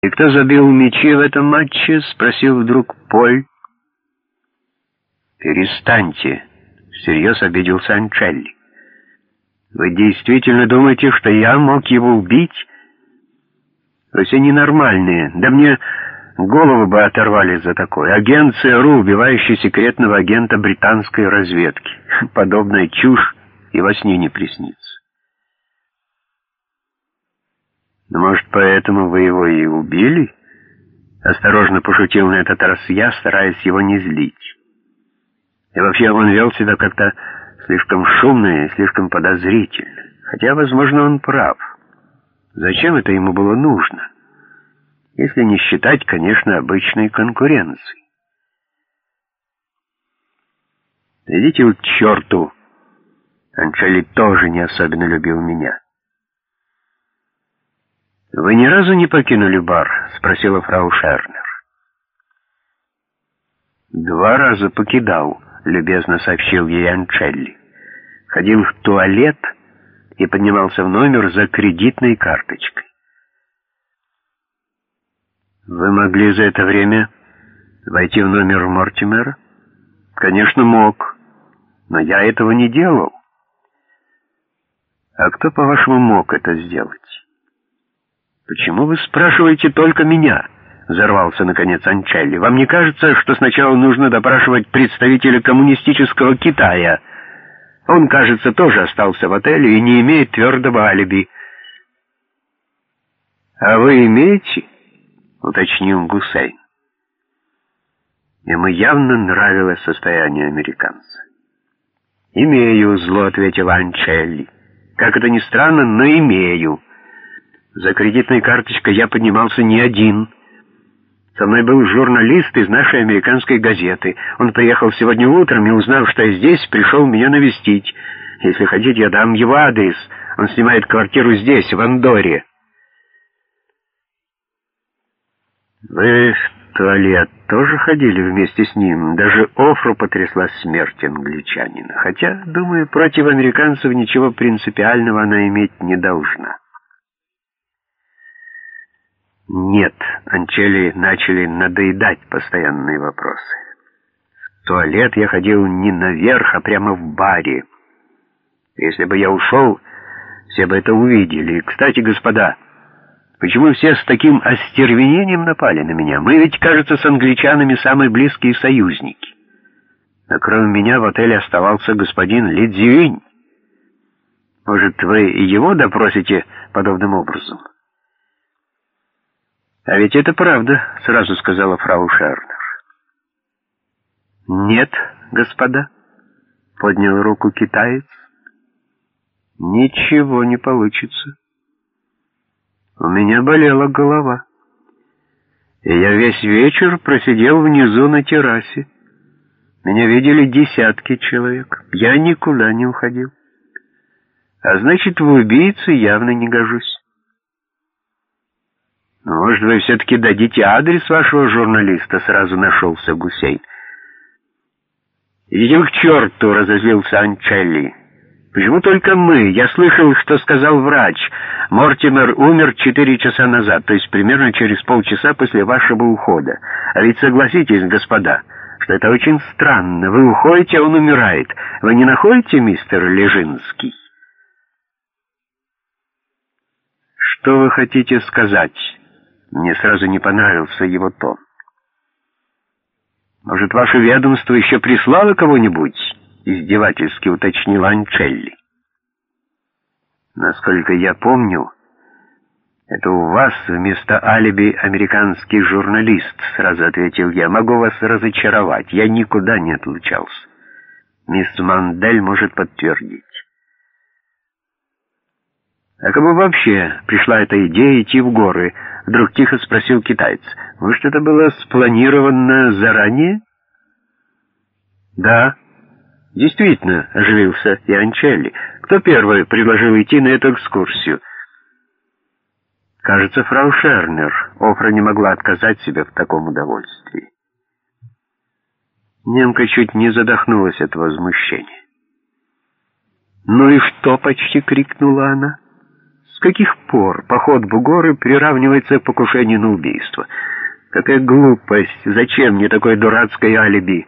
«И кто забил мячи в этом матче?» — спросил вдруг Поль. «Перестаньте», — всерьез обиделся Анчелли. «Вы действительно думаете, что я мог его убить? Вы все ненормальные. Да мне голову бы оторвали за такое. Агент ЦРУ, убивающий секретного агента британской разведки. Подобная чушь и во сне не приснится. Но, может, поэтому вы его и убили?» Осторожно пошутил на этот раз я, стараясь его не злить. И вообще он вел себя как-то слишком шумно и слишком подозрительно. Хотя, возможно, он прав. Зачем это ему было нужно? Если не считать, конечно, обычной конкуренции. Идите вы к черту! Анчели тоже не особенно любил меня. «Вы ни разу не покинули бар?» — спросила фрау Шернер. «Два раза покидал», — любезно сообщил ей Анчелли. «Ходил в туалет и поднимался в номер за кредитной карточкой». «Вы могли за это время войти в номер Мортимера?» «Конечно, мог, но я этого не делал». «А кто, по-вашему, мог это сделать?» «Почему вы спрашиваете только меня?» — взорвался, наконец, Анчелли. «Вам не кажется, что сначала нужно допрашивать представителя коммунистического Китая? Он, кажется, тоже остался в отеле и не имеет твердого алиби». «А вы имеете?» — уточнил Гусейн. Ему явно нравилось состояние американца. «Имею», — зло ответил Анчелли. «Как это ни странно, но имею». За кредитной карточкой я поднимался не один. Со мной был журналист из нашей американской газеты. Он приехал сегодня утром и, узнав, что я здесь, пришел меня навестить. Если хотите, я дам его адрес. Он снимает квартиру здесь, в Андоре. Вы в туалет тоже ходили вместе с ним? Даже Офру потрясла смерть англичанина. Хотя, думаю, против американцев ничего принципиального она иметь не должна. Нет, Анчели начали надоедать постоянные вопросы. В туалет я ходил не наверх, а прямо в баре. Если бы я ушел, все бы это увидели. Кстати, господа, почему все с таким остервенением напали на меня? Мы ведь, кажется, с англичанами самые близкие союзники. А кроме меня в отеле оставался господин Лидзюинь. Может, вы его допросите подобным образом?» «А ведь это правда», — сразу сказала фрау Шернер. «Нет, господа», — поднял руку китаец. «Ничего не получится. У меня болела голова, и я весь вечер просидел внизу на террасе. Меня видели десятки человек. Я никуда не уходил. А значит, в убийцы явно не гожусь. «Может, вы все-таки дадите адрес вашего журналиста?» — сразу нашелся Гусейн. «Идите к черту!» — разозлился Анчелли. «Почему только мы? Я слышал, что сказал врач. Мортимер умер четыре часа назад, то есть примерно через полчаса после вашего ухода. А ведь согласитесь, господа, что это очень странно. Вы уходите, а он умирает. Вы не находите, мистер Лежинский?» «Что вы хотите сказать?» Мне сразу не понравился его тон. «Может, ваше ведомство еще прислало кого-нибудь?» — издевательски уточнил Анчелли. «Насколько я помню, это у вас вместо алиби американский журналист», — сразу ответил я. «Могу вас разочаровать, я никуда не отлучался. Мисс Мандель может подтвердить». «А кому вообще пришла эта идея идти в горы?» — вдруг тихо спросил китаец. «Может, это было спланировано заранее?» «Да, действительно», — оживился Янчелли. «Кто первый предложил идти на эту экскурсию?» «Кажется, фрау Шернер. Офра не могла отказать себе в таком удовольствии». Немка чуть не задохнулась от возмущения. «Ну и что?» — почти крикнула она. С каких пор поход в горы приравнивается к покушению на убийство? Какая глупость! Зачем мне такое дурацкое алиби?»